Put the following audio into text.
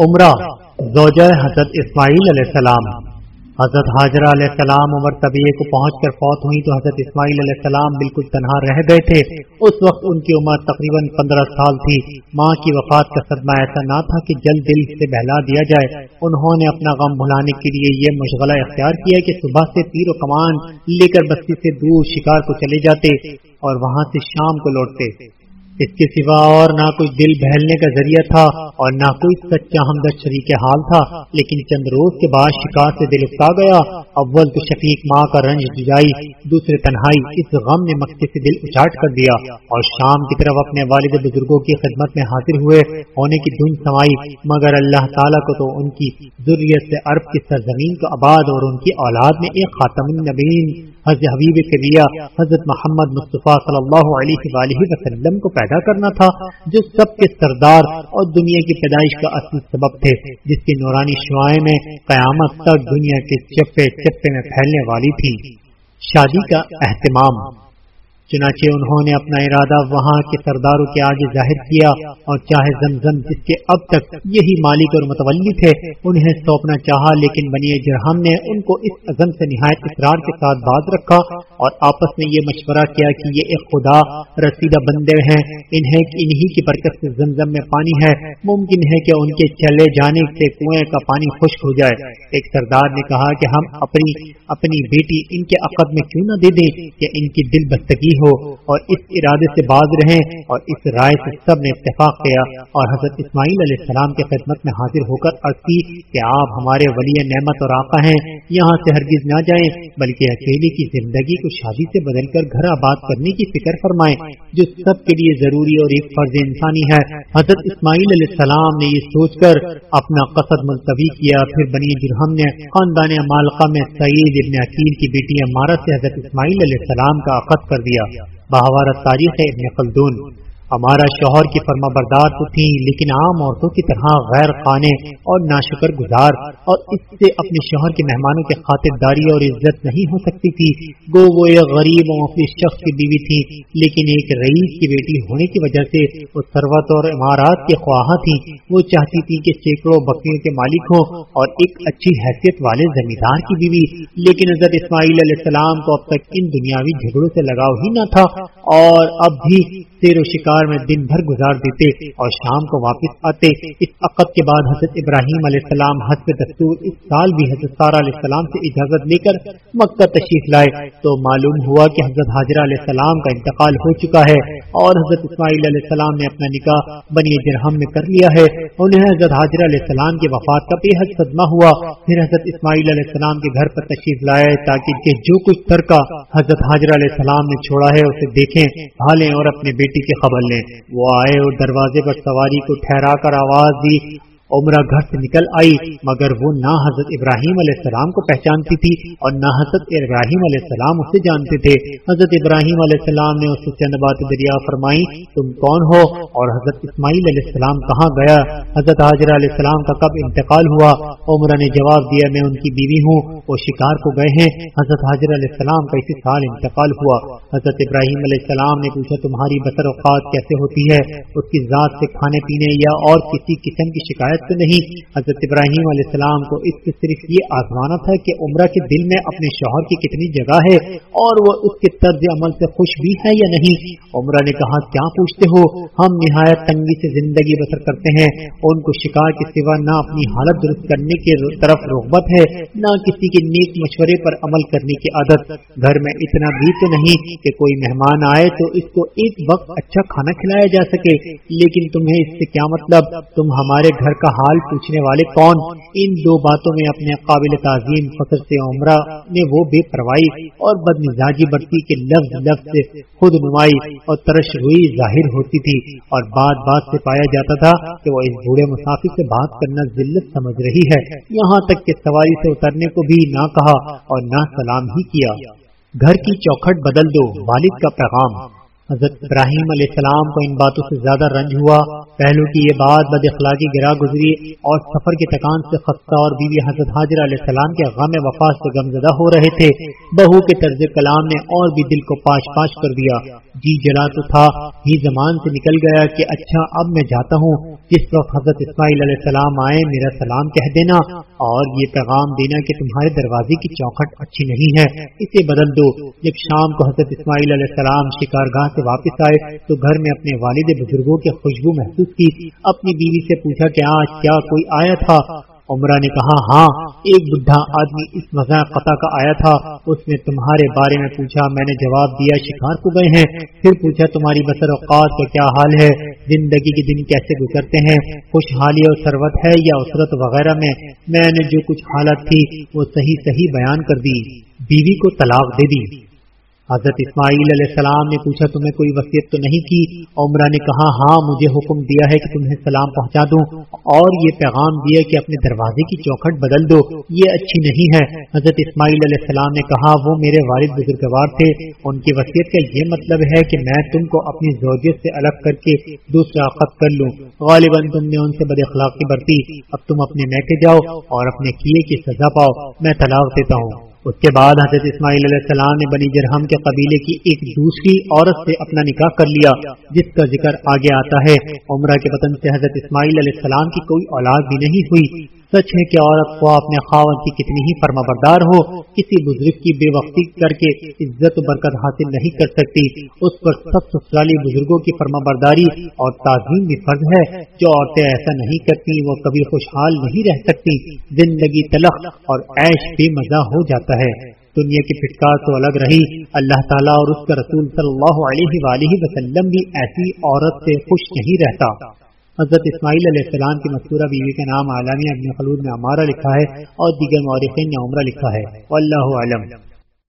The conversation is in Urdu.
عمرہ، زوجہ حضرت اسماعیل علیہ السلام۔ حضرت حاضرہ علیہ السلام عمر طبیعے کو پہنچ کر فوت ہوئی تو حضرت اسماعیل علیہ السلام بالکل تنہا رہ گئے تھے۔ اس وقت ان کی عمر تقریباً پندرہ سال تھی۔ ماں کی وفات کا صدمہ ایسا نہ تھا کہ جلد دل سے بہلا دیا جائے۔ انہوں نے اپنا غم بھلانے کے لیے یہ مشغلہ اختیار کیا کہ صبح سے تیر و کمان لے کر بستی سے دور شکار کو چلے جاتے اور وہاں سے شام کو لوٹتے۔ اس کے سوا اور نہ کوئی دل بہلنے کا ذریعہ تھا اور نہ کوئی سچا ہمدرد شریک حال تھا۔ لیکن چند روز کے بعد شکار سے دل اکتا گیا۔ اول تو شفیق ماں کا رنج جائی دوسرے تنہائی اس غم نے مکے سے دل اچاٹ کر دیا اور شام کی طرف اپنے والد بزرگوں کی خدمت میں حاضر ہوئے۔ ہونے کی دھن سمائی، مگر اللہ تعالیٰ کو تو ان کی ضروریت سے عرب کی سرزمین کو آباد اور ان کی اولاد میں ایک خاتم النبین حضرت حبیب کبیا حضرت محمد مصطفیٰ صلی اللہ علیہ وآلہ وسلم کو پیدا کرنا تھا، جو سب کے سردار اور دنیا کی پیدائش کا اصل سبب تھے، جس کی نورانی شعائیں میں قیامت تک دنیا کے چپے چپے میں پھیلنے والی تھی شادی کا اہتمام۔ چنانچہ انہوں نے اپنا ارادہ وہاں کے سرداروں کے آگے ظاہر کیا اور چاہے زمزم جس کے اب تک یہی مالک اور متولی تھے، انہیں سونپنا چاہا، لیکن بنی جرہم نے ان کو اس عزم سے نہایت اقرار کے ساتھ باز رکھا اور آپس میں یہ مشورہ کیا کہ یہ ایک خدا رسیدہ بندے ہیں، انہیں انہی کی برکت سے زمزم میں پانی ہے۔ ممکن ہے کہ ان کے چلے جانے سے کنویں کا پانی خشک ہو جائے۔ ایک سردار نے کہا کہ ہم اپنی اپنی بیٹی ان کے عقد میں کیوں نہ دے دیں کہ ان کی دل بستگی ہو اور اس ارادے سے باز رہیں اور اس رائے سے سب نے اتفاق کیا اور حضرت اسماعیل علیہ السلام کے خدمت میں حاضر ہو کر عرض کی کہ آپ ہمارے ولی نعمت اور آقا ہیں، یہاں سے ہرگز نہ جائیں، بلکہ اکیلے کی زندگی کو شادی سے بدل کر گھر آباد کرنے کی فکر فرمائیں، جو سب کے لیے ضروری اور ایک فرض انسانی ہے۔ حضرت اسماعیل علیہ السلام نے یہ سوچ کر اپنا قصد ملتوی کیا، پھر بنی جرہم نے خاندان مالکہ میں سعید ابن عقیل کی بیٹی امارت سے حضرت اسماعیل علیہ السلام کا عقد کر دیا۔ بہوارت تاریخ ابن خلدون۔ ہمارا شوہر کی فرما بردار تو تھی لیکن عام عورتوں کی طرح غیر خانے اور ناشکر گزار اور اس سے اپنے شوہر کے مہمانوں کے خاطر داری اور عزت نہیں ہو سکتی تھی۔ گو وہ ایک غریب اور مفید شخص کی بیوی تھی، لیکن ایک رئیس کی بیٹی ہونے کی وجہ سے وہ ثروت اور عمارات کے خواہاں تھی وہ چاہتی تھی کہ سینکڑوں بکریوں کے مالک ہوں اور ایک اچھی حیثیت والے زمیندار کی بیوی، لیکن حضرت اسماعیل علیہ السلام کو اب تک ان دنیاوی جھگڑوں سے لگاؤ ہی نہ تھا۔ اور اب بھی سیر و شکار میں دن بھر گزار دیتے اور شام کو واپس آتے۔ اس عقد کے بعد حضرت ابراہیم علیہ السلام حسب دستور اس سال بھی حضرت سارا علیہ السلام سے اجازت لے کر مکہ تشریف لائے۔ تو معلوم ہوا کہ حضرت حاضرہ علیہ السلام کا انتقال ہو چکا ہے اور حضرت اسماعیل علیہ السلام نے اپنا نکاح بنی جرہم میں کر لیا ہے انہیں حضرت حاضرہ علیہ السلام کی وفات کا بے حد صدمہ ہوا۔ پھر حضرت اسماعیل علیہ السلام کے گھر پر تشریف لائے تاکہ جو کچھ ترکا حضرت حاضرہ علیہ السلام نے چھوڑا ہے اسے دیکھیں بھالیں اور اپنے بیٹی کی خبر لیں وہ آئے اور دروازے پر سواری کو ٹھہرا کر آواز دی۔ عمرہ گھر سے نکل آئی، مگر وہ نہ حضرت ابراہیم علیہ السلام کو پہچانتی تھی اور نہ حضرت ابراہیم علیہ السلام اسے جانتے تھے۔ حضرت ابراہیم علیہ السلام نے اس سے چند بات دریا فرمائی، تم کون ہو؟ اور حضرت اسماعیل علیہ السلام کہاں گیا؟ حضرت حاضرہ علیہ السلام کا کب انتقال ہوا؟ عمرہ نے جواب دیا، میں ان کی بیوی ہوں، وہ شکار کو گئے ہیں۔ حضرت حاضر علیہ السلام کا اسی سال انتقال ہوا۔ حضرت ابراہیم علیہ السلام نے پوچھا، تمہاری بسر اوقات کیسے ہوتی ہے؟ اس کی ذات سے کھانے پینے یا اور کسی قسم کی شکایت تو نہیں۔ حضرت ابراہیم علیہ السلام کو اس سے صرف یہ آزمانا تھا کہ عمرہ کے دل میں اپنے شوہر کی کتنی جگہ ہے اور وہ اس کے طرز عمل سے خوش بھی ہے یا نہیں۔ عمرہ نے کہا، کیا پوچھتے ہو؟ ہم نہایت تنگی سے زندگی بسر کرتے ہیں۔ ان کو شکار کے سوا نہ اپنی حالت درست کرنے کی طرف رغبت ہے، نہ کسی کے نیک مشورے پر عمل کرنے کی عادت۔ گھر میں اتنا بھی تو نہیں کہ کوئی مہمان آئے تو اس کو ایک وقت اچھا کھانا کھلایا جا سکے۔ لیکن تمہیں اس سے کیا مطلب؟ تم ہمارے گھر کا حال پوچھنے والے کون؟ ان دو باتوں میں اپنے قابل تعظیم فخر سے عمرہ نے وہ بے پرواہی اور بد مزاجی برتی کے لفظ لفظ سے خود نمائی اور ترش روئی ظاہر ہوتی تھی اور بات بات سے پایا جاتا تھا کہ وہ اس بوڑھے مسافر سے بات کرنا ذلت سمجھ رہی ہے۔ یہاں تک کہ سواری سے اترنے کو بھی نہ کہا اور نہ سلام ہی کیا۔ گھر کی چوکھٹ بدل دو، والد کا پیغام۔ حضرت ابراہیم علیہ السلام کو ان باتوں سے زیادہ رنج ہوا۔ پہلو کی یہ بات بد اخلاقی گرا گزری اور سفر کے تکان سے خستہ اور بیوی حضرت حاضر علیہ السلام کے غم وفات سے غمزدہ ہو رہے تھے۔ بہو کے طرز کلام نے اور بھی دل کو پاش پاش کر دیا۔ جی جلا تو تھا۔ ہی زمان سے نکل گیا کہ اچھا اب میں جاتا ہوں۔ جس وقت حضرت اسماعیل علیہ السلام آئے، میرا سلام کہہ دینا۔ اور یہ پیغام دینا کہ تمہارے دروازے کی چوکھٹ اچھی نہیں ہے۔ اسے بدل دو۔ جب شام کو حضرت اسماعیل علیہ السلام شکار گاہ سے واپس آئے، تو گھر میں اپنے والد بزرگوں کی خوشبو محسوس کی۔ اپنی بیوی سے پوچھا کہ آج کیا کوئی آیا تھا؟ عمرہ نے کہا ہاں ایک بڈھا آدمی اس مزہ قطع کا آیا تھا، اس نے تمہارے بارے میں پوچھا، میں نے جواب دیا، شکار کو گئے ہیں۔ پھر پوچھا، تمہاری بسر اوقات کا کیا حال ہے؟ زندگی کے دن کیسے گزرتے ہیں؟ خوشحالی اور سروت ہے یا اسرت وغیرہ میں؟ میں نے جو کچھ حالت تھی، وہ صحیح صحیح بیان کر دی۔ بیوی کو طلاق دے دی۔ حضرت اسماعیل علیہ السلام نے پوچھا، تمہیں کوئی وصیت تو نہیں کی؟ عمرہ نے کہا ہاں مجھے حکم دیا ہے کہ تمہیں سلام پہنچا دوں اور یہ پیغام دیا کہ اپنے دروازے کی چوکھٹ بدل دو۔ یہ اچھی نہیں ہے۔ حضرت اسماعیل علیہ السلام نے کہا، وہ میرے والد بزرگوار تھے۔ ان کی وصیت کا یہ مطلب ہے کہ میں تم کو اپنی زوجیت سے الگ کر کے دوسرا خط کر لوں۔ غالباً تم نے ان سے بد اخلاقی برتی۔ اب تم اپنے میکے جاؤ اور اپنے کیے کی سزا پاؤ۔ میں طلاق دیتا ہوں۔ اس کے بعد حضرت اسماعیل علیہ السلام نے بنی جرہم کے قبیلے کی ایک دوسری عورت سے اپنا نکاح کر لیا، جس کا ذکر آگے آتا ہے۔ عمرہ کے وطن سے حضرت اسماعیل علیہ السلام کی کوئی اولاد بھی نہیں ہوئی۔ سچ ہے کہ عورت کو اپنے خاون کی کتنی ہی فرما بردار ہو، کسی بزرگ کی بے وقتی کر کے عزت و برکت حاصل نہیں کر سکتی۔ اس پر سب سسرالی بزرگوں کی فرما برداری اور تعظیم بھی فرض ہے۔ جو عورتیں ایسا نہیں کرتی، وہ کبھی خوشحال نہیں رہ سکتی۔ زندگی تلخ اور عیش بے مزہ ہو سکتا ہے۔ دنیا کی پھٹکار تو الگ رہی۔ اللہ تعالیٰ اور اس کا رسول صلی اللہ علیہ وآلہ وسلم بھی ایسی عورت سے خوش نہیں رہتا۔ حضرت اسماعیل علیہ السلام کی مذکورہ بیوی کا نام عالمی ابن خلود نے ہمارا لکھا ہے اور دیگر مورخین نے عمرہ لکھا ہے۔ اللہ علم